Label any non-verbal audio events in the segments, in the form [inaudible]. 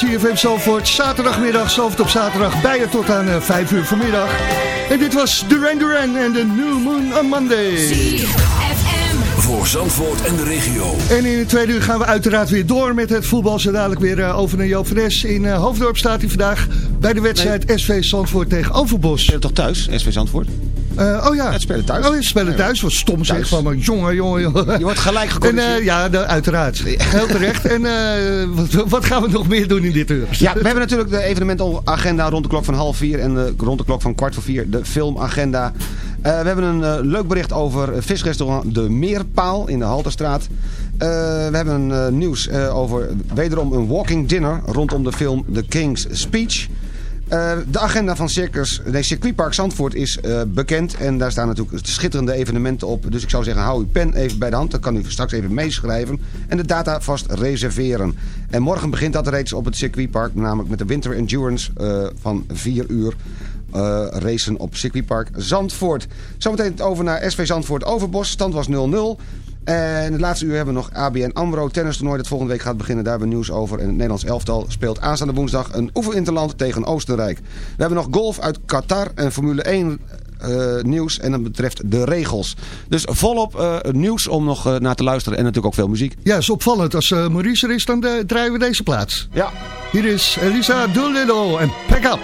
CFM Zalvoort. Zaterdagmiddag, Zalvoort op zaterdag. Bij je tot aan uh, eh, 5 uur vanmiddag. En dit was Duran Duran en de New Moon on Monday. CFM voor Zandvoort en de regio. En in het tweede uur gaan we uiteraard weer door met het voetbal. Zo dadelijk weer uh, over naar Joop Fres. In uh, Hoofddorp staat hij vandaag bij de wedstrijd SV Zandvoort tegen Overbos. Je toch thuis, SV Zandvoort? Uh, oh ja. Het spelen thuis. Oh, het spelen thuis. Wat stom zeg van me. Jongen, jongen, jongen. Je wordt gelijk [laughs] gecorrigeerd. En, uh, ja, de, uiteraard. Heel terecht. en uh, wat, wat, gaan we nog meer doen in dit uur? Ja, we hebben natuurlijk de evenementagenda rond de klok van half vier en de, rond de klok van kwart voor vier de filmagenda. we hebben een leuk bericht over visrestaurant De Meerpaal in de Halterstraat. we hebben nieuws over wederom een walking dinner rondom de film The King's Speech. Uh, de agenda van Circus, nee, Circuitpark Zandvoort is uh, bekend. En daar staan natuurlijk schitterende evenementen op. Dus ik zou zeggen, hou uw pen even bij de hand. Dan kan u straks even meeschrijven. En de data vast reserveren. En morgen begint dat reeds op het circuitpark. Namelijk met de Winter Endurance uh, van 4 uur. Racen op circuitpark Zandvoort. Zometeen over naar SV Zandvoort Overbos. Stand was 0-0. En het laatste uur hebben we nog ABN AMRO tennistoernooi dat volgende week gaat beginnen. Daar hebben we nieuws over. En het Nederlands elftal speelt aanstaande woensdag een oefeninterland tegen Oostenrijk. We hebben nog golf uit Qatar en Formule 1 uh, eh, nieuws. En dat betreft de regels. Dus volop uh, nieuws om nog uh, naar te luisteren. En natuurlijk ook veel muziek. Ja, is opvallend. Als Maurice er is, dan draaien we deze plaats. Ja. Hier is Elisa Doolittle en Pack Up.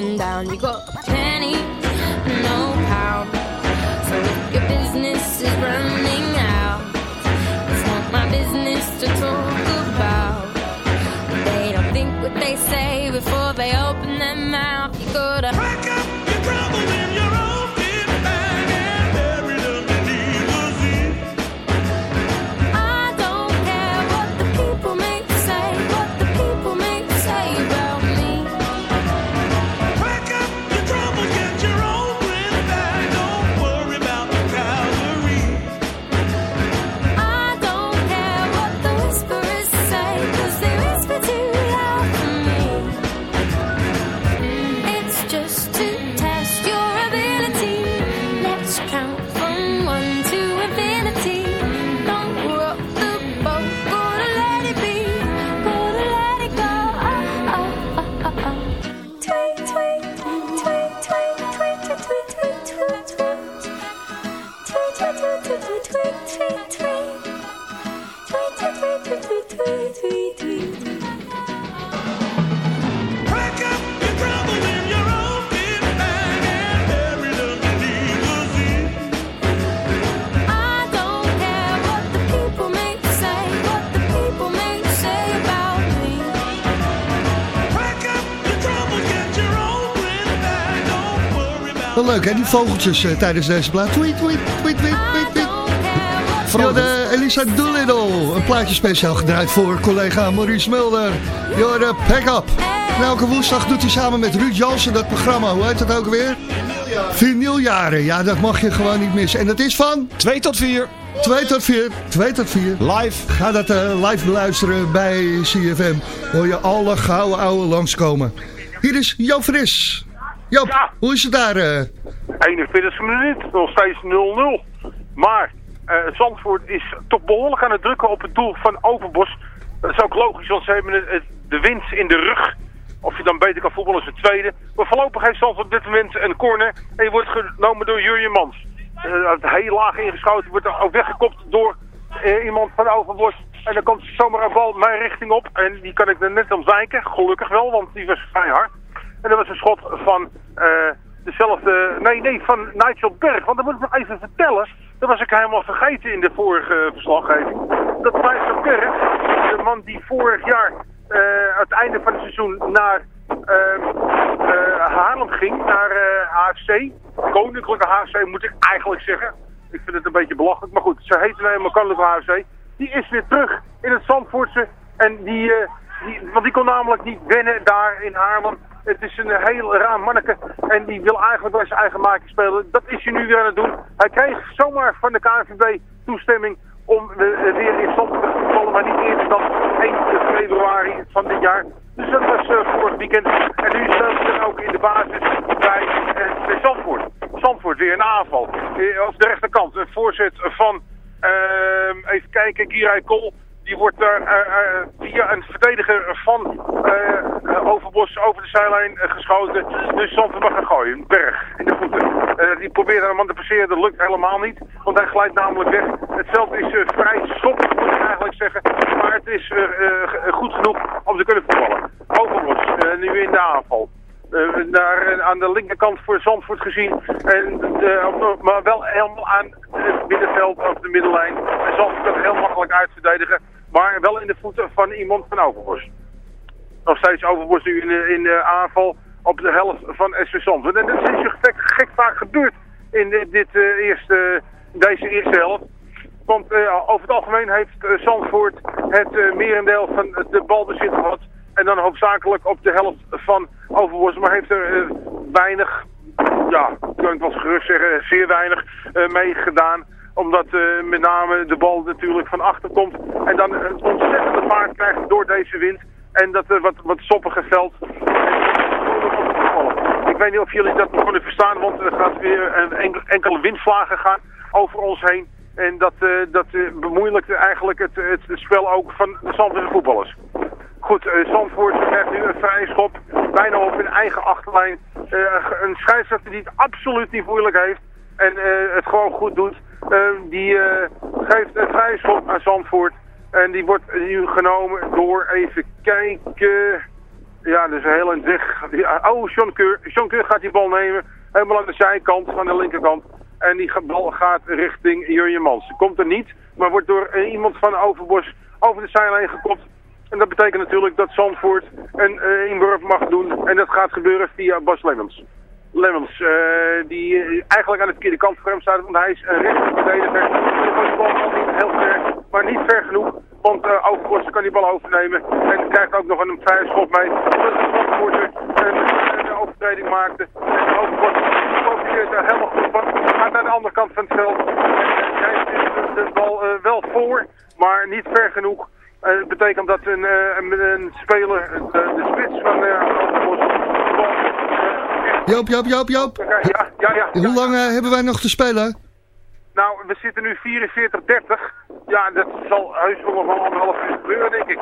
Going down. You got pennies, no pound. So if your business is running out, it's not my business to talk about. They don't think what they say before they open their mouth. You gotta leuk hè, die vogeltjes eh, tijdens deze plaat. Tweet, tweet, tweet, tweet, tweet, tweet. don't care what Van de Elisa Doolittle. Een plaatje speciaal gedraaid voor collega Maurice Mulder. Jorde Pack Up. En elke woensdag doet hij samen met Ruud Jansen dat programma. Hoe heet dat ook weer? Vinyljaren. Ja, dat mag je gewoon niet missen. En dat is van 2 tot 4. 2 tot 4. 2 tot 4. Live. Ga dat eh, live beluisteren bij CFM. Hoor je alle gouden ouwe langskomen. Hier is Joop Fris. Joop, Ja. hoe is het daar? eh? 41 minuut, nog steeds 0-0. Maar eh, Zandvoort is toch behoorlijk aan het drukken op het doel van Overbos. Dat is ook logisch, want ze hebben de winst in de rug. Of je dan beter kan voetballen als de tweede. Maar voorlopig heeft Zandvoort op dit moment een corner. En die wordt genomen door Jurjen Mans. Het heel laag ingeschoten, wordt ook weggekopt door eh, iemand van Overbos. En dan komt zomaar een bal mijn richting op. En die kan ik er net ontwijken. Gelukkig wel, want die was vrij hard. En dat was een schot van dezelfde... Nee, nee, van Nigel Berg. Want dat moet ik nog even vertellen. Dat was ik helemaal vergeten in de vorige verslaggeving. Dat Nigel Berg, de man die vorig jaar eh, aan het einde van het seizoen naar eh, eh, Haarlem ging, naar eh HFC. Koninklijke HFC moet ik eigenlijk zeggen. Ik vind het een beetje belachelijk, maar goed, ze heten nou eenmaal Koninklijke HFC. Die is weer terug in het Zandvoortse. En die, eh, die, want die kon namelijk niet wennen daar in Haarlem. Het is een heel raar manneke. En die wil eigenlijk bij zijn eigen maakje spelen. Dat is hij nu weer aan het doen. Hij kreeg zomaar van de KNVB toestemming om weer in stand te vallen. Maar niet eerder dan 1 februari van dit jaar. Dus dat was eh, vorig weekend. En nu speelt hij ook in de basis bij, eh, bij Zandvoort. Zandvoort weer een aanval. Eh, op de rechterkant een voorzet van, ehm, even kijken, Kirai Kool. Die wordt daar eh, eh, via een verdediger van eh, Overbos over de zijlijn eh, geschoten. Dus Zandvoort mag gaan gooien. Berg in de voeten. Eh, die probeert een man te passeren. Dat lukt helemaal niet. Want hij glijdt namelijk weg. Het veld is eh, vrij sop, moet ik eigenlijk zeggen. Maar het is eh, eh, goed genoeg om te kunnen voetballen. Overbos eh, nu in de aanval. Eh, eh, aan de linkerkant voor Zandvoort gezien. En, eh, op- maar wel helemaal aan het middenveld of de middellijn. En Zandvoort kan heel makkelijk uitverdedigen. Maar wel in de voeten van iemand van Overbos. Nog steeds Overbos nu in de, in de aanval op de helft van SV Zandvoort. En dat is gek, gek vaak gebeurd in dit, dit, eh, eerste, deze eerste helft. Want eh, over het algemeen heeft eh, Zandvoort het eh, merendeel van de balbezit gehad. En dan hoofdzakelijk op de helft van Overbos. Maar heeft er eh, weinig, ja, kan ik wel gerust zeggen, zeer weinig eh, mee gedaan. Omdat eh, met name de bal natuurlijk van achter komt. En dan een ontzettende vaart krijgt door deze wind. En dat eh, wat, wat soppige veld. Ik weet niet of jullie dat kunnen verstaan, want er gaat weer een enkel, enkele windvlagen over ons heen. En dat, eh, dat eh, bemoeilijkt eigenlijk het, het, spel ook van de Zandvoortse voetballers. Goed, eh Zandvoort krijgt nu een vrije schop, bijna op hun eigen achterlijn. Eh, een scheidsrechter die het absoluut niet moeilijk heeft en eh, het gewoon goed doet. Eh, die eh, geeft een vrije schop aan Zandvoort. En die wordt nu genomen door, even kijken... Ja, dus heel eind weg. Ja, oh, John Keur. Gaat die bal nemen. Helemaal aan de zijkant, van de linkerkant. En die bal gaat richting Jurjen Mans. Komt er niet, maar wordt door eh, iemand van Overbos over de zijlijn gekopt. En dat betekent natuurlijk dat Zandvoort een eh, inworp mag doen. En dat gaat gebeuren via Bas Lemmens. Lemmens, eh, die eh, eigenlijk aan de verkeerde kant voor hem staat, want hij is een rechterverdediger. En dan gaat de bal al niet heel ver, maar niet ver genoeg. Want uh, Overbos kan die bal overnemen en krijgt ook nog een vrije schop mee. Dat Zandvoorter een, overtreding maakte. En Overbos profiteert daar helemaal goed van. Gaat naar de andere kant van het veld. En uh, hij heeft de, bal uh, wel voor, maar niet ver genoeg. Uh, dat betekent dat een, uh, een, speler, de, spits van uh. Uh, Joop, Joop, Joop, Joop. Ja, ja, ja. Hoe lang uh, hebben wij nog te spelen? Nou, we zitten nu 44-30. Ja, dat zal heus nog wel anderhalf uur gebeuren, denk ik.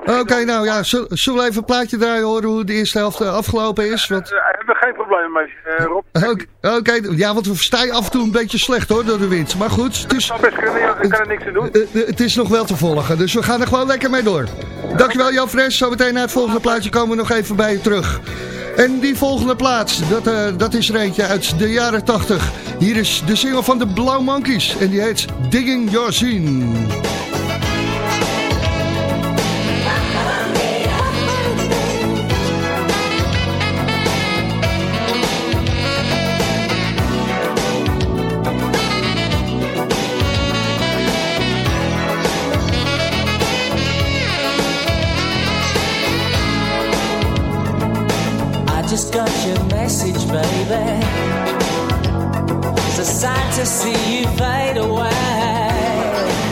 Oké, okay, nou ja, zullen we even een plaatje draaien horen hoe de eerste helft uh, afgelopen is? Want... Daar hebben we geen probleem mee, uh, Rob. Oké, okay, ja, want we verstaan af en toe een beetje slecht hoor, door de wind. Maar goed, het is... Best kunnen, ja, ik kan er niks aan doen. Uh, het is nog wel te volgen, dus we gaan er gewoon lekker mee door. Dankjewel Jan Fres, zometeen naar het volgende plaatje komen we nog even bij je terug. En die volgende plaats, dat, uh, dat is er eentje uit de jaren 80. Hier is de single van de Blauw Monkeys en die heet Digging Your Scene. Message, baby. It's a sight to see you fade away.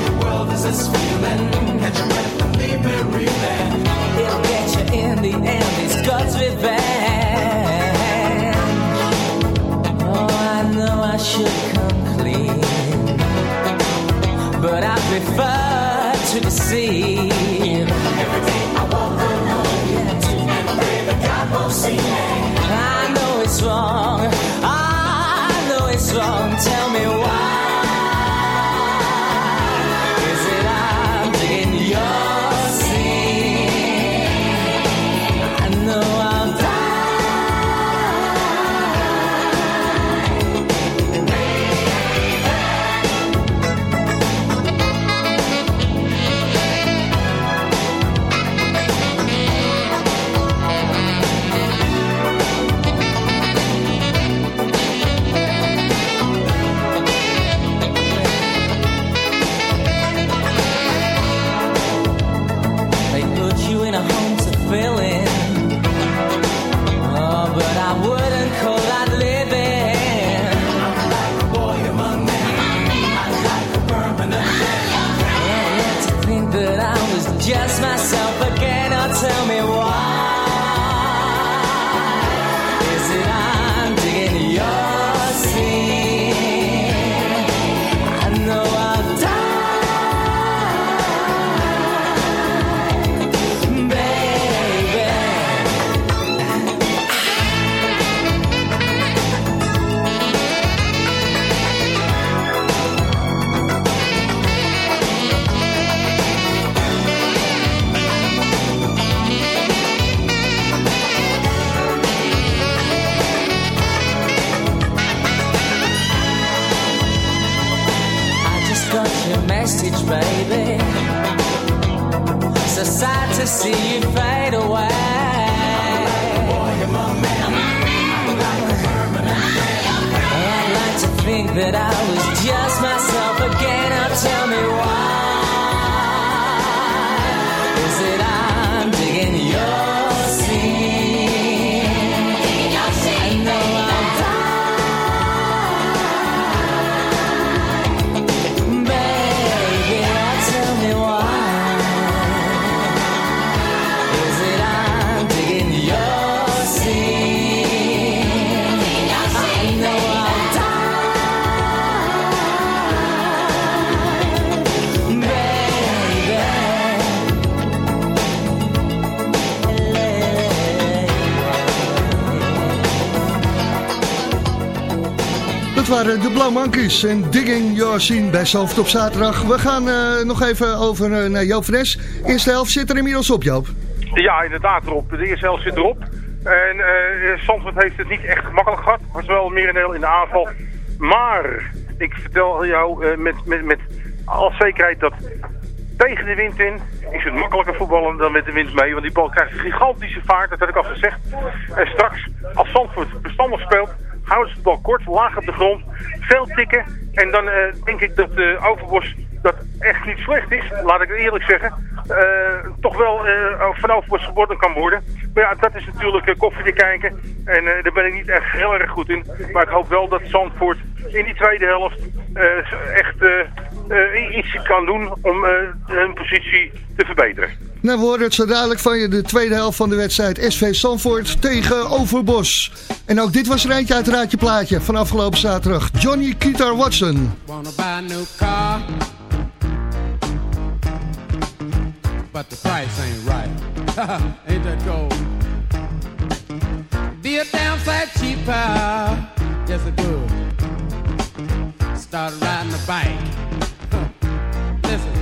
The world is this feeling, catch your breath and leave me reeling. It'll get you in the end, it's God's revenge. Oh, I know I should come clean, but I prefer to deceive. Every day I walk alone, and pray that God won't see me. I know En Digging Scene bij Zalvert op zaterdag. We gaan uh, nog even over uh, naar Joop Fres. Eerste helft zit er inmiddels op, Joop. Ja, inderdaad, Rob. De eerste helft zit erop. En eh Zandvoort heeft het niet echt gemakkelijk gehad. Was wel merendeel in de aanval. Maar ik vertel jou eh, met, met, met alle zekerheid dat tegen de wind in is het makkelijker voetballen dan met de wind mee. Want die bal krijgt een gigantische vaart, dat heb ik al gezegd. En straks, als Zandvoort verstandig speelt, houden ze de bal kort, laag op de grond, veel tikken. En dan eh, denk ik dat eh Overbos dat echt niet slecht is, laat ik eerlijk zeggen. eh, toch wel eh van Overbos geworden kan worden. Maar ja, dat is natuurlijk eh, koffie kijken. En daar ben ik niet echt heel erg goed in. Maar ik hoop wel dat Zandvoort in die tweede helft echt iets kan doen om hun positie te verbeteren. Nou, we horen het zo dadelijk van je. De tweede helft van de wedstrijd SV Sanford tegen Overbos. En ook dit was er eentje uit raadje plaatje van afgelopen zaterdag. Johnny Keeter Watson. Wanna buy new car, but the price ain't right. [laughs] ain't that gold? Be a downside cheaper, yes it would. Start riding a bike. [laughs] Listen,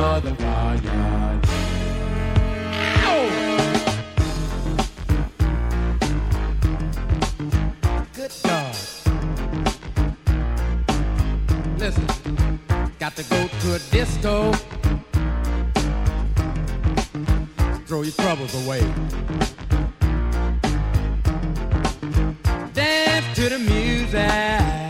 real motherfucker. Good God. Listen, got to go to a disco. Throw your troubles away. Dance to the music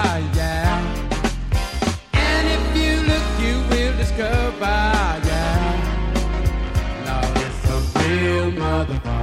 discover, yeah. Lord, it's a real motherfucker,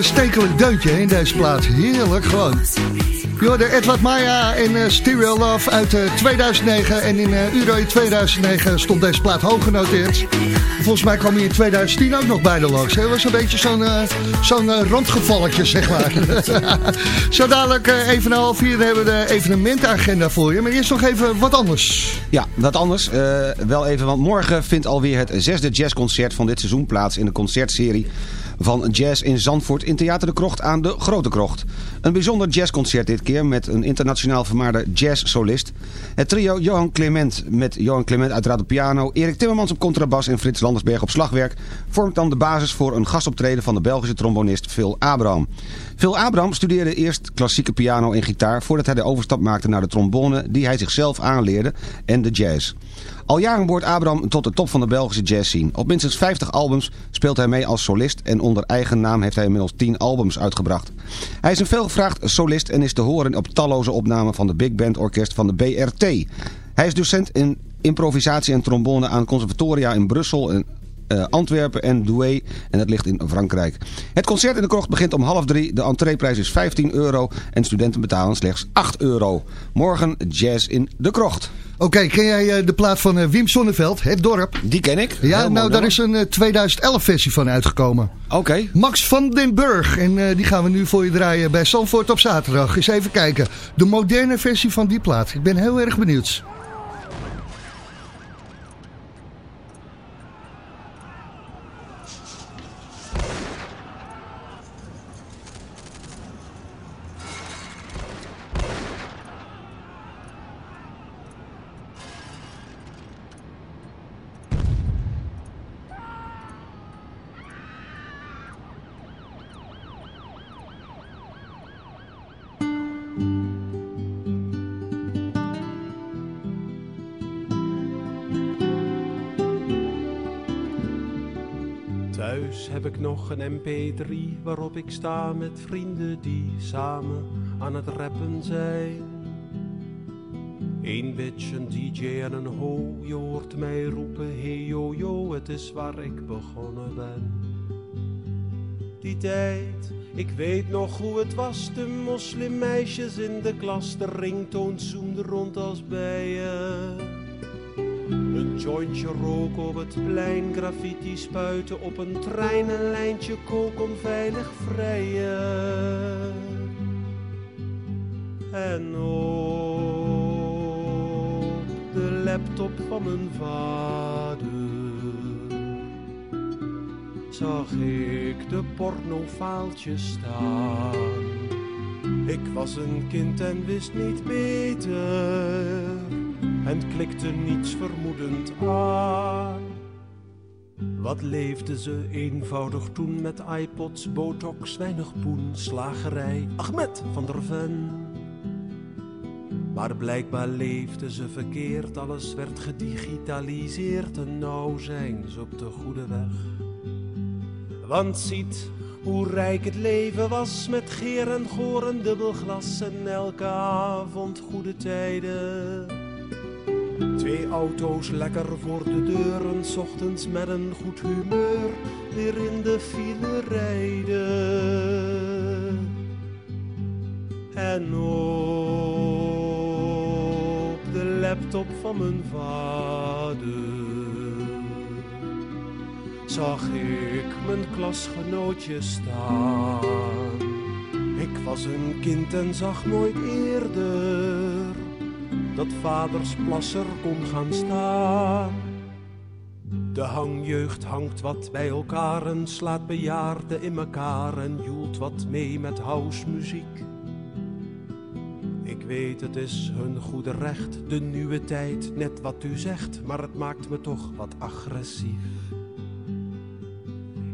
aanstekelijk deuntje in deze plaats. Heerlijk gewoon. Hoorde Edward Maya in eh, Stereo Love uit eh, 2009. En in eh Euro 2009 stond deze plaat hoog genoteerd. Volgens mij kwam hij in 2010 ook nog bij de langs. was een beetje zo'n eh, zo'n eh, randgevalletje, zeg maar. [laughs] Zo dadelijk eh, even een half vier hebben we de evenementagenda voor je. Maar eerst nog even wat anders. Ja, wat anders. eh, wel even, want morgen vindt alweer het zesde jazzconcert van dit seizoen plaats in de concertserie van Jazz in Zandvoort in Theater de Krocht aan de Grote Krocht. Een bijzonder jazzconcert dit keer met een internationaal vermaarde jazzsolist. Het trio Johan Clement met Johan Clement uiteraard op piano, Erik Timmermans op contrabas en Frits Landersberg op slagwerk vormt dan de basis voor een gastoptreden van de Belgische trombonist Phil Abraham. Phil Abraham studeerde eerst klassieke piano en gitaar voordat hij de overstap maakte naar de trombone die hij zichzelf aanleerde en de jazz. Al jaren behoort Abraham tot de top van de Belgische jazzscene. Op minstens 50 albums speelt hij mee als solist en onder eigen naam heeft hij inmiddels 10 albums uitgebracht. Hij is een veelgevraagd solist en is te horen op talloze opnamen van de Big Band Orkest van de BRT. Hij is docent in improvisatie en trombone aan conservatoria in Brussel en eh, Antwerpen en Douai en dat ligt in Frankrijk. Het concert in de krocht begint om half drie. De entreeprijs is 15 euro en studenten betalen slechts 8 euro. Morgen jazz in de krocht. Oké, ken jij eh, de plaat van eh, Wim Sonneveld, Het Dorp? Die ken ik. Ja, nou daar is een eh, 2011 versie van uitgekomen. Oké. Max van den Burg. En eh, die gaan we nu voor je draaien bij Zandvoort op zaterdag. Eens even kijken. De moderne versie van die plaat. Ik ben heel erg benieuwd. Een mp3 waarop ik sta met vrienden die samen aan het rappen zijn. Eén bitch, een dj en een ho, je hoort mij roepen, hey yo yo, het is waar ik begonnen ben. die tijd. Ik weet nog hoe het was, de moslimmeisjes in de klas. De ringtoon zoemde rond als bijen. Een jointje rook op het plein, graffiti spuiten op een trein. Een lijntje kook onveilig vrijen. En op de laptop van mijn vader zag ik de pornofaaltjes staan. Ik was een kind en wist niet beter en klikte niets vermoedend aan. Wat leefde ze eenvoudig toen met iPods, botox, weinig poen, slagerij, Ahmed van der Ven. Maar blijkbaar leefde ze verkeerd, alles werd gedigitaliseerd en nou zijn ze op de goede weg. Want ziet hoe rijk het leven was met geer en goor en dubbelglas en elke avond goede tijden. Twee auto's lekker voor de deur en 's ochtends met een goed humeur weer in de file rijden. En op de laptop van mijn vader zag ik mijn klasgenootjes staan. Ik was een kind en zag nooit eerder dat vaders plasser kon gaan staan. De hangjeugd hangt wat bij elkaar en slaat bejaarden in elkaar en joelt wat mee met housemuziek. Ik weet het is hun goede recht, de nieuwe tijd, net wat u zegt, maar het maakt me toch wat agressief.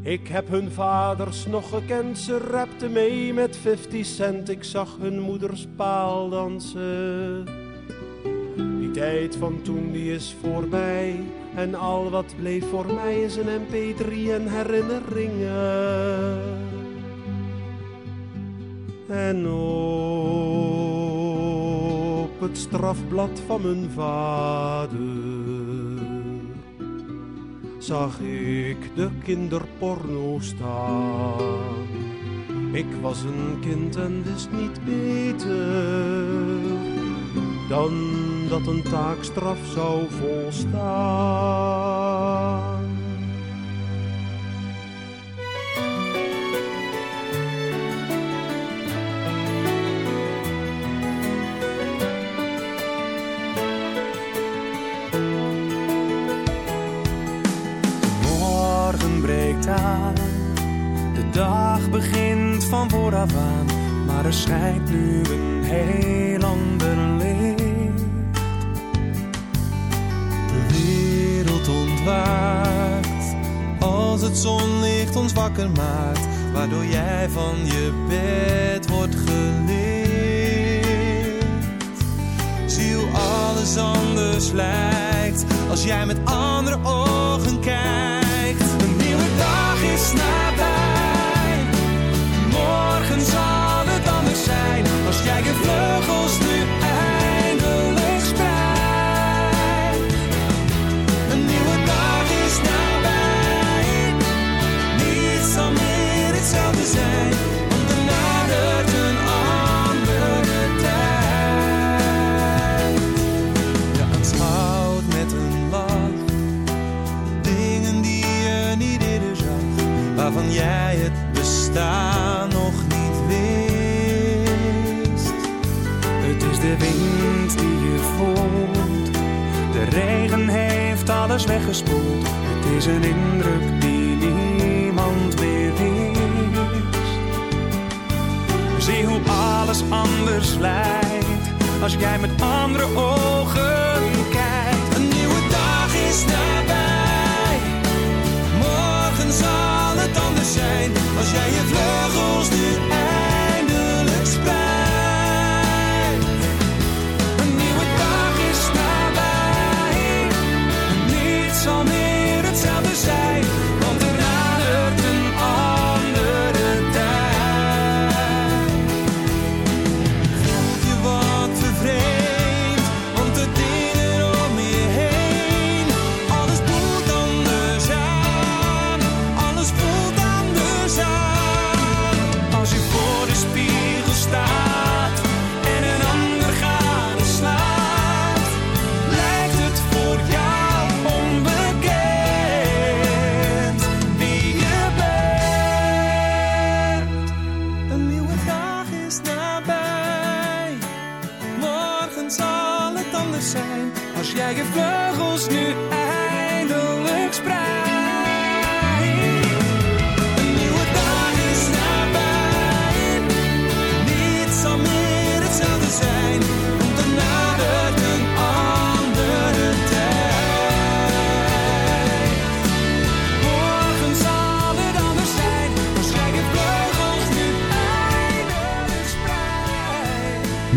Ik heb hun vaders nog gekend, ze rapten mee met 50 cent. Ik zag hun moeders paal dansen. Tijd van toen die is voorbij. En al wat bleef voor mij is een mp3 en herinneringen. En op het strafblad van mijn vader zag ik de kinderporno staan. Ik was een kind en wist niet beter dan dat een taakstraf zou volstaan. morgen breekt aan. De dag begint van vooraf aan, maar er schijnt nu een heel ander als het zonlicht ons wakker maakt, waardoor jij van je bed wordt gelicht. Zie hoe alles anders lijkt als jij met andere ogen kijkt. Een nieuwe dag is nabij. Morgen zal het anders zijn als jij je vleugels nu jij het bestaan nog niet wist. Het is de wind die je voelt, de regen heeft alles weggespoeld. Het is een indruk die niemand meer wist. Zie hoe alles anders lijkt als jij met andere ogen kijkt. Een nieuwe dag is nabij. Morgen zal als jij je vleugels nu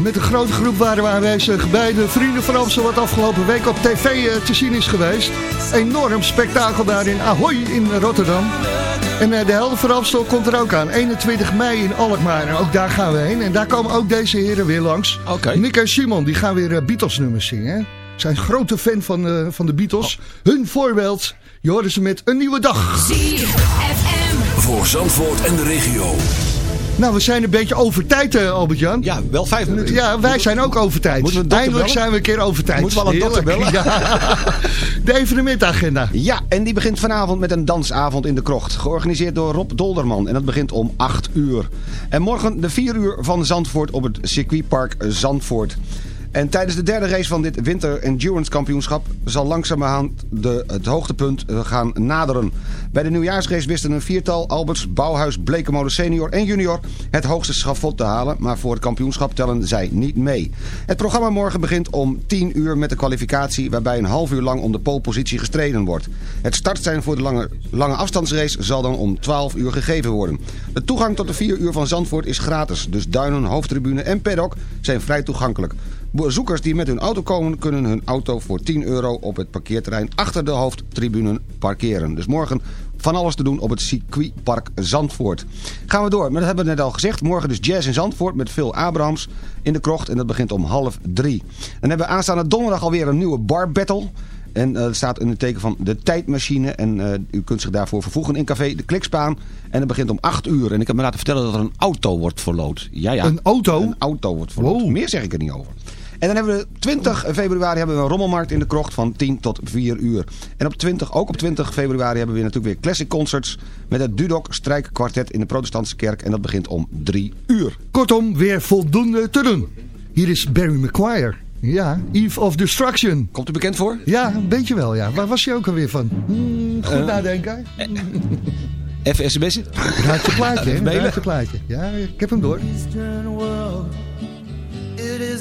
Met een grote groep waren we aanwezig bij de Vrienden van Amstel... wat afgelopen week op tv eh, te zien is geweest. Enorm spektakel daar in Ahoy in Rotterdam. En eh, de helft van Amstel komt er ook aan. 21 mei in Alkmaar. En ook daar gaan we heen. En daar komen ook deze heren weer langs. Oké. Nick en Simon, die gaan weer eh, Beatles-nummers zingen. hè. Zijn grote fan van, eh, van de Beatles. Hun voorbeeld, je hoorde ze met Een Nieuwe Dag. ZFM. Voor Zandvoort en de regio. Nou, we zijn een beetje over tijd, eh, Albert-Jan. Ja, wel vijf minuten. Ja, wij zijn ook over tijd. Eindelijk bellen? zijn we een keer over tijd. Moeten we al een dokter Heerlijk. Ja. [laughs] De evenementagenda. Ja, en die begint vanavond met een dansavond in de krocht. Georganiseerd door Rob Dolderman. En dat begint om 8 uur. En morgen de 4 uur van Zandvoort op het circuitpark Zandvoort. En tijdens de derde race van dit Winter Endurance Kampioenschap... zal langzamerhand de, het hoogtepunt eh, gaan naderen. Bij de nieuwjaarsrace wisten een viertal... Alberts, Bouwhuis, Blekemode senior en junior... het hoogste schafot te halen. Maar voor het kampioenschap tellen zij niet mee. Het programma morgen begint om 10 uur met de kwalificatie... waarbij een half uur lang om de polepositie gestreden wordt. Het startsein voor de lange, lange afstandsrace zal dan om 12 uur gegeven worden. De toegang tot de 4 uur van Zandvoort is gratis. Dus duinen, hoofdtribune en paddock zijn vrij toegankelijk. Bezoekers die met hun auto komen kunnen hun auto voor 10 euro op het parkeerterrein achter de hoofdtribune parkeren. Dus morgen van alles te doen op het circuitpark Zandvoort. Gaan we door, maar dat hebben we net al gezegd. Morgen dus jazz in Zandvoort met Phil Abrahams in de krocht en dat begint om half drie. Dan hebben we aanstaande donderdag alweer een nieuwe bar battle. En eh, dat staat in het teken van de tijdmachine. En eh, u kunt zich daarvoor vervoegen in café De Klikspaan. En dat begint om 8 uur. En ik heb me laten vertellen dat er een auto wordt verloot. Ja, ja. Een auto? Een auto wordt verloot. Wow. Meer zeg ik er niet over. En dan hebben we 20 februari hebben we een rommelmarkt in de krocht van 10 tot 4 uur. En op 20, ook op 20 februari hebben we natuurlijk weer classic concerts met het Dudok strijkkwartet in de protestantse kerk. En dat begint om 3 uur. Kortom, weer voldoende te doen. Hier is Barry McGuire. Ja, Eve of Destruction. Komt u bekend voor? Ja, een beetje wel, ja. Waar was je ook alweer van? Hmm, goed Eh, nadenken. Even sms'en? Raad je plaatje, [laughs] hè? Raad je plaatje. Ja, ik heb hem door.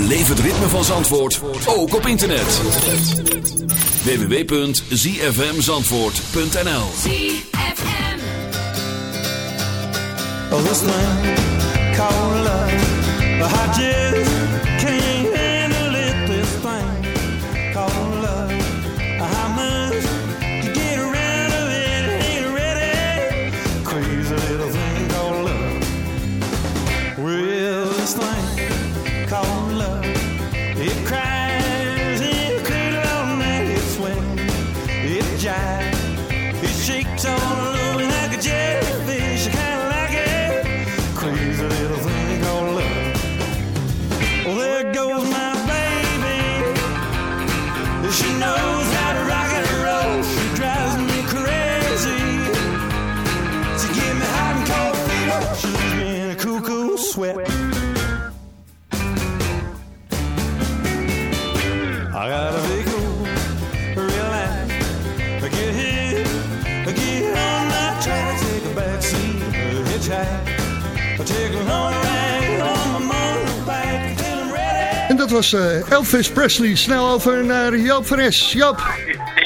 Beleef het ritme van Zandvoort ook op internet. www.zfmzandvoort.nl ZFM. Oh, this called love. I just can't was eh, Elvis Presley. Snel over naar Joop van Es. Joop.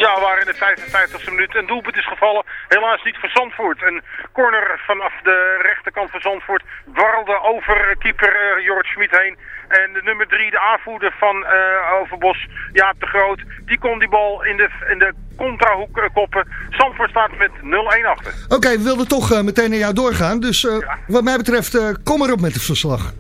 Ja, waar in de 55e minuut een doelpunt is gevallen. Helaas niet voor Zandvoort. Een corner vanaf de rechterkant van Zandvoort dwarrelde over keeper eh, Jorrit Schmid heen. En de nummer 3, de aanvoerder van eh, Overbos, Jaap de Groot, die kon die bal in de, in de contrahoek koppen. Zandvoort staat met 0-1 achter. Oké, we wilden toch meteen naar jou doorgaan. Dus wat mij betreft, kom erop met het verslag.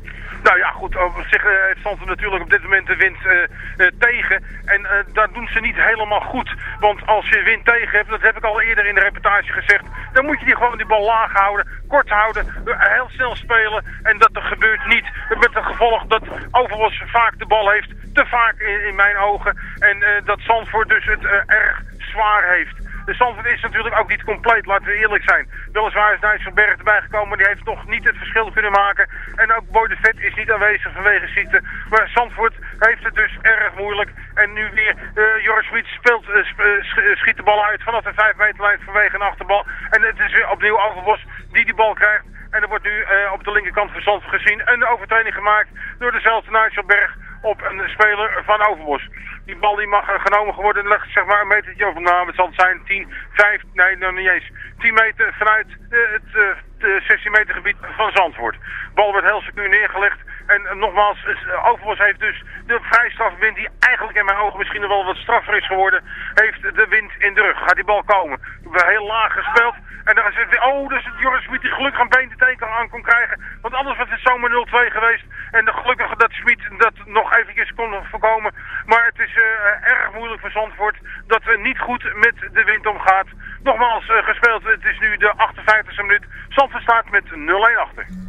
Nou ja, goed, op zich heeft natuurlijk op dit moment de wind eh, eh, tegen. En eh, dat doen ze niet helemaal goed. Want als je wind tegen hebt, dat heb ik al eerder in de reportage gezegd... dan moet je die gewoon die bal laag houden, kort houden, heel snel spelen. En dat gebeurt niet. Met het gevolg dat Overbos vaak de bal heeft, te vaak in, mijn ogen. En dat Zandvoort dus het erg zwaar heeft. De Zandvoort is natuurlijk ook niet compleet, laten we eerlijk zijn. Weliswaar is Nijsselberg erbij gekomen, maar die heeft nog niet het verschil kunnen maken. En ook Boy de is niet aanwezig vanwege ziekte. Maar Zandvoort heeft het dus erg moeilijk. En nu weer, eh Joris Smit speelt, eh, eh, sch- schiet de bal uit vanaf de 5 meterlijn vanwege een achterbal. En het is weer opnieuw Overbos die die bal krijgt. En er wordt nu op de linkerkant van Zandvoort gezien een overtreding gemaakt door dezelfde Nijsselberg op een speler van Overbos. Die bal die mag eh, genomen worden en ligt zeg maar een metertje of nou, het zal zijn 10, 5, nee nog niet eens. 10 meter vanuit eh, het eh, de 16 meter gebied van Zandvoort. De bal werd heel secuur neergelegd. En nogmaals, is, eh, Overbos heeft dus de vrijstrafwind die eigenlijk in mijn ogen misschien nog wel wat straffer is geworden, heeft de wind in de rug. Gaat die bal komen. We hebben heel laag gespeeld. En dan is het oh, dus Joris Smit die gelukkig een been te teken aan kon krijgen. Want anders was het zomaar 0-2 geweest. En de gelukkig dat Smit dat nog eventjes kon voorkomen. Maar het is eh, erg moeilijk voor Zandvoort dat het niet goed met de wind omgaat. Nogmaals eh, gespeeld, het is nu de 58e minuut. Zandvoort staat met 0-1 achter.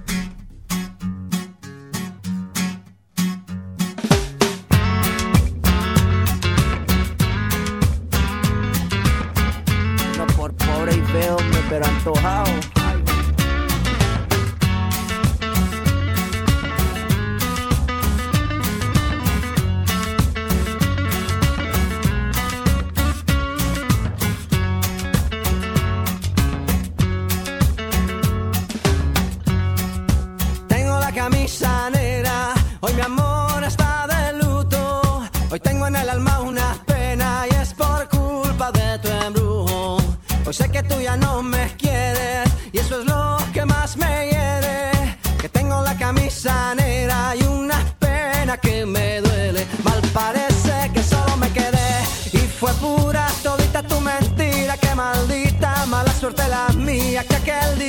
Por pobre y feo, pero antojado. Tengo la camisa negra, hoy mi amor está de luto. Hoy tengo en el alma sortelas mías que aquel día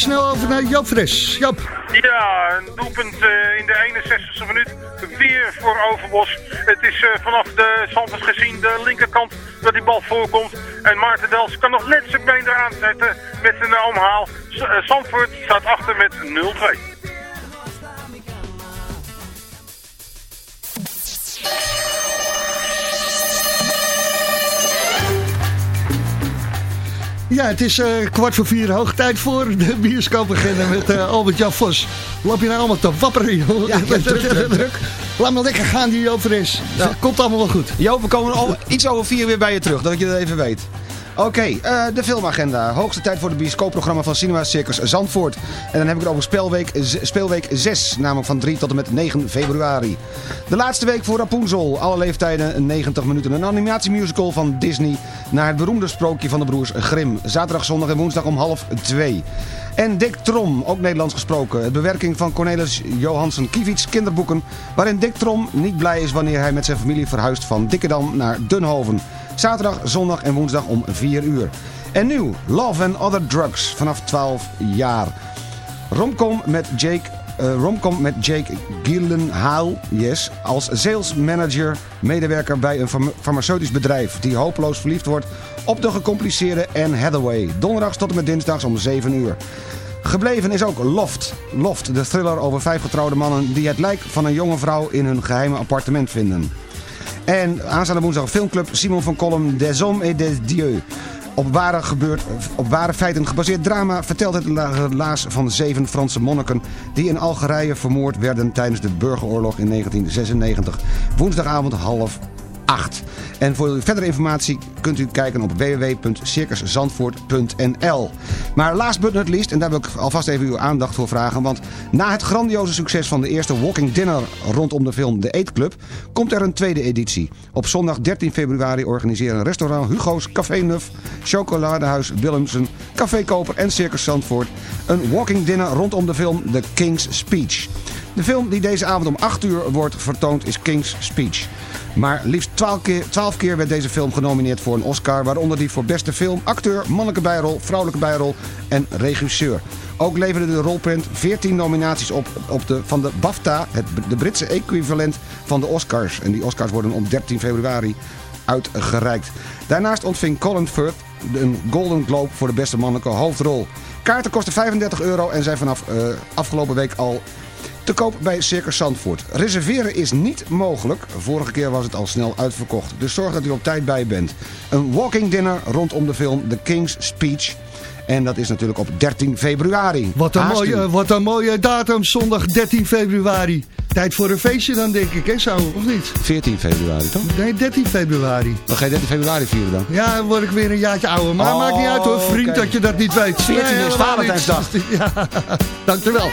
snel over naar Joop Fres. Joop. Ja, een doelpunt eh, in de 61ste minuut. Weer voor Overbos. Het is eh, vanaf de Zandvoort gezien de linkerkant dat die bal voorkomt. En Maarten Dels kan nog net zijn been eraan zetten met een omhaal. Z- eh, staat achter met 0-2. Ja, het is eh, kwart voor vier hoog tijd voor de bioscoopagenda met eh, Albert-Jan Vos. Loop je nou allemaal te wapperen, joh? Ja, druk, druk, druk. Laat maar lekker gaan, die Joop Fres. Komt allemaal wel goed. Joop, we komen al iets over vier weer bij je terug, dat je dat even weet. Oké, eh, de filmagenda. Hoogste tijd voor het bioscoopprogramma van Cinema Circus Zandvoort. En dan heb ik het over speelweek, speelweek 6, namelijk van 3 tot en met 9 februari. De laatste week voor Rapunzel. Alle leeftijden 90 minuten. Een animatiemusical van Disney naar het beroemde sprookje van de broers Grimm. Zaterdag, zondag en woensdag om half 2. En Dick Trom, ook Nederlands gesproken. Het bewerking van Cornelis Johansen Kievits kinderboeken. Waarin Dick Trom niet blij is wanneer hij met zijn familie verhuist van Dikkedam naar Dunhoven. Zaterdag, zondag en woensdag om 4 uur. En nu Love and Other Drugs vanaf 12 jaar. Romcom met Jake, eh, romcom met Jake Gyllenhaal yes, als sales manager, medewerker bij een farm- farmaceutisch bedrijf die hopeloos verliefd wordt op de gecompliceerde Anne Hathaway. Donderdags tot en met dinsdags om 7 uur. Gebleven is ook Loft. Loft, de thriller over vijf getrouwde mannen die het lijk van een jonge vrouw in hun geheime appartement vinden. En aanstaande woensdag filmclub Simon van Kolm Des Hommes et des Dieux. Op ware, gebeurd, op ware feiten gebaseerd drama vertelt het relaas van zeven Franse monniken... die in Algerije vermoord werden tijdens de burgeroorlog in 1996. Woensdagavond half acht. En voor verdere informatie kunt u kijken op www.circuszandvoort.nl. Maar last but not least, en daar wil ik alvast even uw aandacht voor vragen... want na het grandioze succes van de eerste Walking Dinner rondom de film De Eetclub... komt er een tweede editie. Op zondag 13 februari organiseren restaurant Hugo's Café Nuf... Chocoladehuis Willemsen, Café Koper en Circus Zandvoort... een Walking Dinner rondom de film The King's Speech... De film die deze avond om 8 uur wordt vertoond is King's Speech. Maar liefst 12 keer, 12 keer werd deze film genomineerd voor een Oscar... waaronder die voor beste film, acteur, mannelijke bijrol, vrouwelijke bijrol en regisseur. Ook leverde de rolprint 14 nominaties op, op de, van de BAFTA, het, de Britse equivalent van de Oscars. En die Oscars worden op 13 februari uitgereikt. Daarnaast ontving Colin Firth een Golden Globe voor de beste mannelijke hoofdrol. Kaarten kosten 35 euro en zijn vanaf eh, afgelopen week al Te koop bij Circus Zandvoort. Reserveren is niet mogelijk. Vorige keer was het al snel uitverkocht. Dus zorg dat u op tijd bij bent. Een walking dinner rondom de film The King's Speech. En dat is natuurlijk op 13 februari. Wat een, Haast u. mooie, wat een mooie datum, zondag 13 februari. Tijd voor een feestje dan, denk ik, hè, zo, of niet? 14 februari, toch? Nee, 13 februari. Dan ga je 13 februari vieren dan? Ja, dan word ik weer een jaartje ouder. Maar Oh, maakt niet uit hoor, vriend, oké. dat je dat niet weet. 14 is helemaal Valentijnsdag. [laughs] Ja, dankjewel.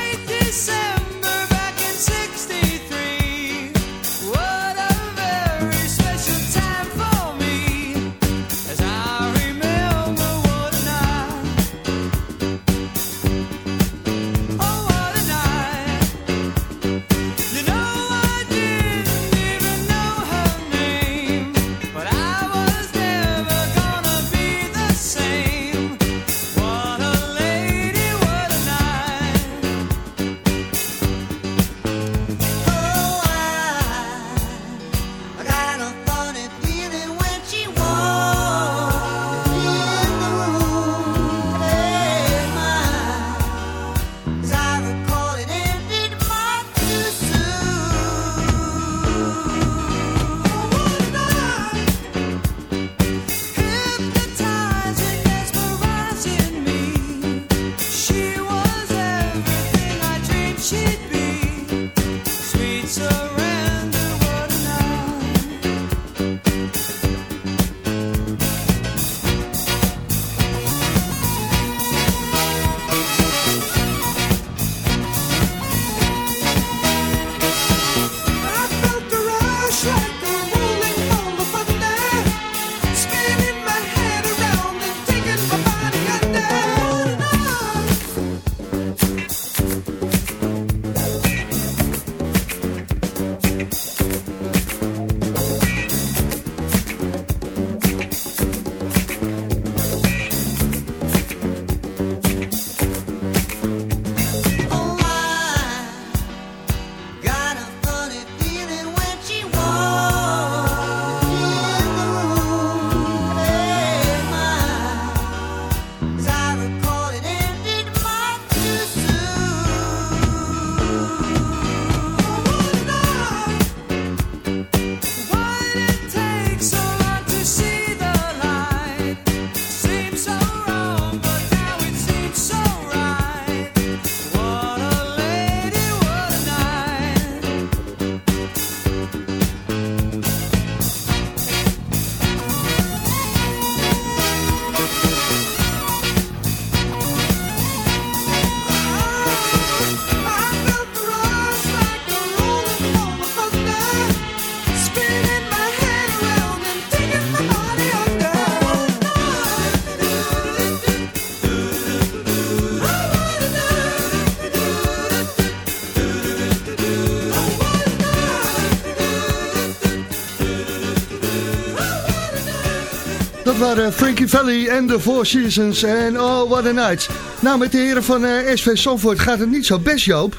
Waren Frankie Valley en de Four Seasons en Oh, what a night. Nou, met de heren van eh, SV Zandvoort gaat het niet zo best, Joop.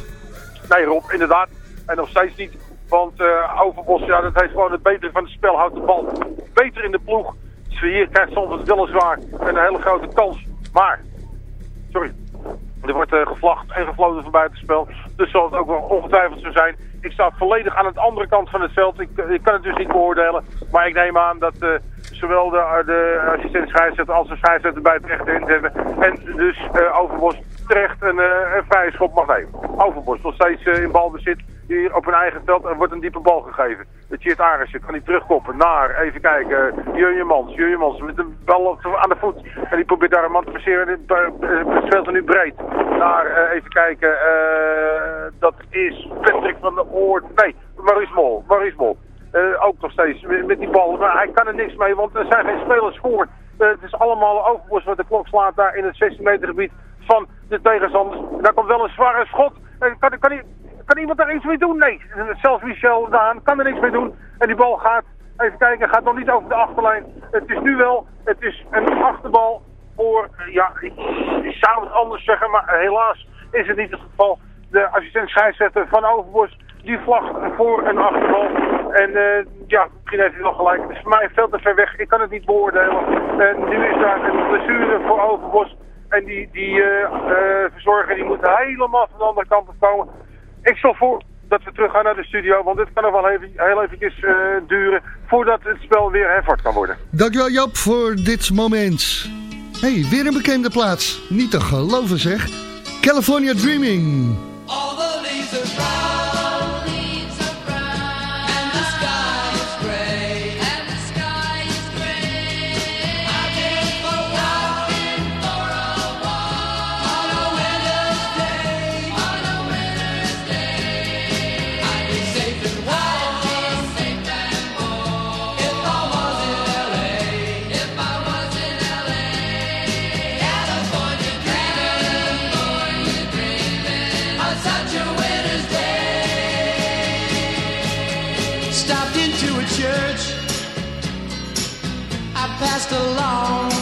Nee Rob, inderdaad. En nog steeds niet. Want eh Overbos, ja, dat heeft gewoon het betere van het spel. Houdt de bal beter in de ploeg. Dus hier krijgt soms weliswaar een hele grote kans. Maar, sorry, er wordt eh, gevlacht en gefloten van buitenspel. Dus zal het ook wel ongetwijfeld zo zijn. Ik sta volledig aan de andere kant van het veld. Ik, ik kan het dus niet beoordelen. Maar ik neem aan dat zowel de, de assistent scheidsrechter als de scheidsrechter bij het rechte in hebben. En dus eh, Overbos terecht een, eh, een vrije schop mag nemen. Overbos nog steeds eh, in balbezit. Hier op hun eigen veld er wordt een diepe bal gegeven. De Tjeerd kan hij terugkoppen naar, even kijken, Jurjen Mans. Jurjen Mans met de bal aan de voet. En die probeert daar een man te passeren. En Het eh, speelt er nu breed. Naar, eh, even kijken, eh, dat is Patrick van der Oort. Nee. Maurice Mol. Eh, ook nog steeds met, die bal. Maar hij kan er niks mee, want er zijn geen spelers voor. Eh, het is allemaal overbos wat de klok slaat daar in het 16 meter gebied van de tegenstanders. En daar komt wel een zware schot. Kan, kan iemand daar iets mee doen? Nee. Zelfs Michel Daan kan er niks mee doen. En die bal gaat, even kijken, gaat nog niet over de achterlijn. Het is nu wel, het is een achterbal voor, eh, ja, ik, ik zou het anders zeggen, maar helaas is het niet het geval. De assistent scheidsrechter van Overbos, die vlagt voor een achterbal. En eh, ja, misschien heeft hij wel gelijk. Het is voor mij veel te ver weg. Ik kan het niet beoordelen. En nu is daar een blessure voor Overbos. En die, die eh, eh, verzorger die moet helemaal van de andere kant komen. Ik stel voor dat we terug gaan naar de studio, want dit kan nog wel even, heel eventjes eh, duren voordat het spel weer hervat kan worden. Dankjewel Joop voor dit moment. hey, weer een bekende plaats. Niet te geloven zeg. California Dreaming. All the passed along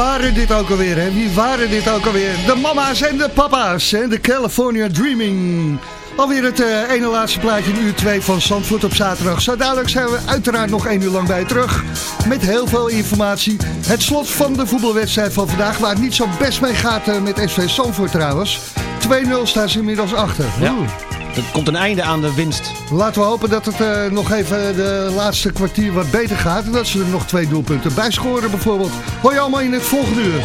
waren dit ook alweer, hè? Wie waren dit ook alweer? De mama's en de papa's, hè? De California Dreaming. Alweer het eh, ene laatste plaatje in uur 2 van Zandvoort op zaterdag. Zo dadelijk zijn we uiteraard nog één uur lang bij terug. Met heel veel informatie. Het slot van de voetbalwedstrijd van vandaag, waar het niet zo best mee gaat eh, met SV Zandvoort trouwens. 2-0 staan ze inmiddels achter. Ja. Er komt een einde aan de winst. Laten we hopen dat het eh, nog even de laatste kwartier wat beter gaat. En dat ze er nog twee doelpunten bij scoren bijvoorbeeld. Hoor je allemaal in het volgende uur.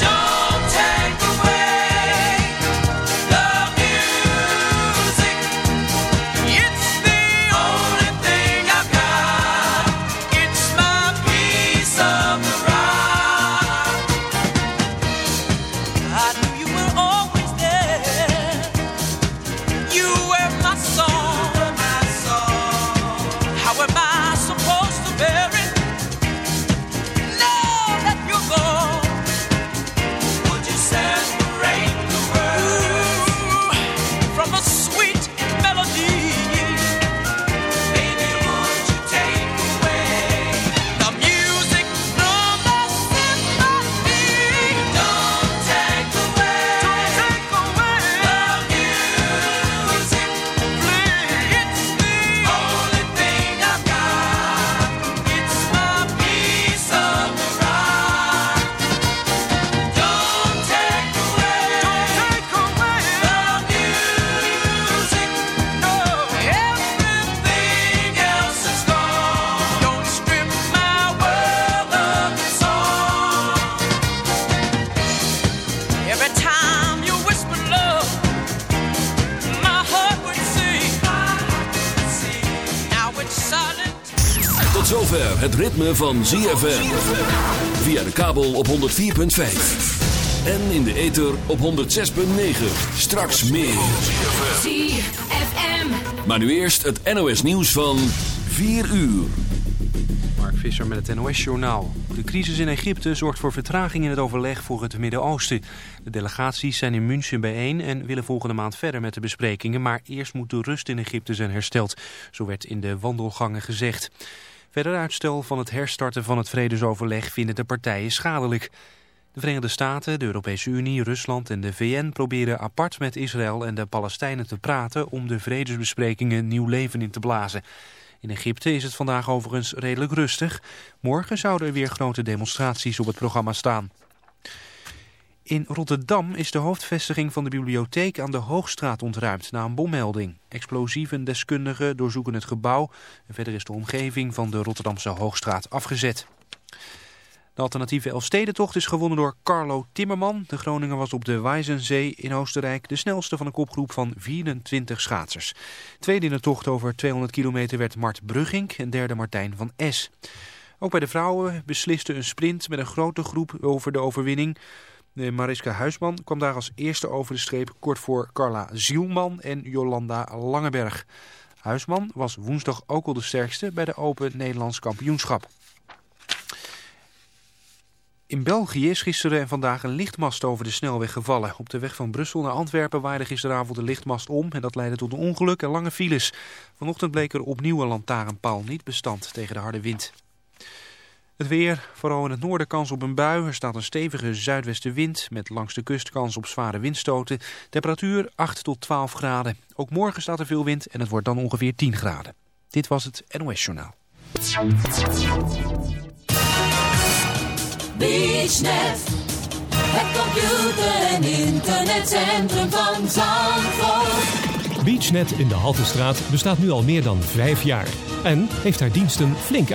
Ritme van ZFM. Via de kabel op 104.5. En in de ether op 106.9. Straks meer. ZFM. Maar nu eerst het NOS nieuws van 4 uur. Mark Visser met het NOS Journaal. De crisis in Egypte zorgt voor vertraging in het overleg voor het Midden-Oosten. De delegaties zijn in München bijeen en willen volgende maand verder met de besprekingen. Maar eerst moet de rust in Egypte zijn hersteld. Zo werd in de wandelgangen gezegd. Verder uitstel van het herstarten van het vredesoverleg vinden de partijen schadelijk. De Verenigde Staten, de Europese Unie, Rusland en de VN proberen apart met Israël en de Palestijnen te praten om de vredesbesprekingen nieuw leven in te blazen. In Egypte is het vandaag overigens redelijk rustig. Morgen zouden er weer grote demonstraties op het programma staan. In Rotterdam is de hoofdvestiging van de bibliotheek aan de Hoogstraat ontruimd na een bommelding. Explosieven deskundigen doorzoeken het gebouw. En verder is de omgeving van de Rotterdamse Hoogstraat afgezet. De alternatieve Elfstedentocht is gewonnen door Carlo Timmerman. De Groninger was op de Wijzenzee in Oostenrijk de snelste van een kopgroep van 24 schaatsers. Tweede in de tocht over 200 kilometer werd Mart Brugging en derde Martijn van S. Ook bij de vrouwen besliste een sprint met een grote groep over de overwinning. Mariska Huisman kwam daar als eerste over de streep kort voor Carla Zielman en Jolanda Langeberg. Huisman was woensdag ook al de sterkste bij de Open Nederlands kampioenschap. In België is gisteren en vandaag een lichtmast over de snelweg gevallen. Op de weg van Brussel naar Antwerpen waaide gisteravond de lichtmast om... en dat leidde tot een ongeluk en lange files. Vanochtend bleek er opnieuw een lantaarnpaal niet bestand tegen de harde wind. Het weer, vooral in het noorden kans op een bui. Er staat een stevige zuidwestenwind met langs de kust kans op zware windstoten. Temperatuur 8 tot 12 graden. Ook morgen staat er veel wind en het wordt dan ongeveer 10 graden. Dit was het NOS Journaal. BeachNet, het computer- en internetcentrum van Zandvoort. BeachNet in de Haltestraat bestaat nu al meer dan vijf jaar en heeft haar diensten flink uit.